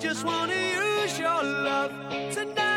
just wanna use your love tonight.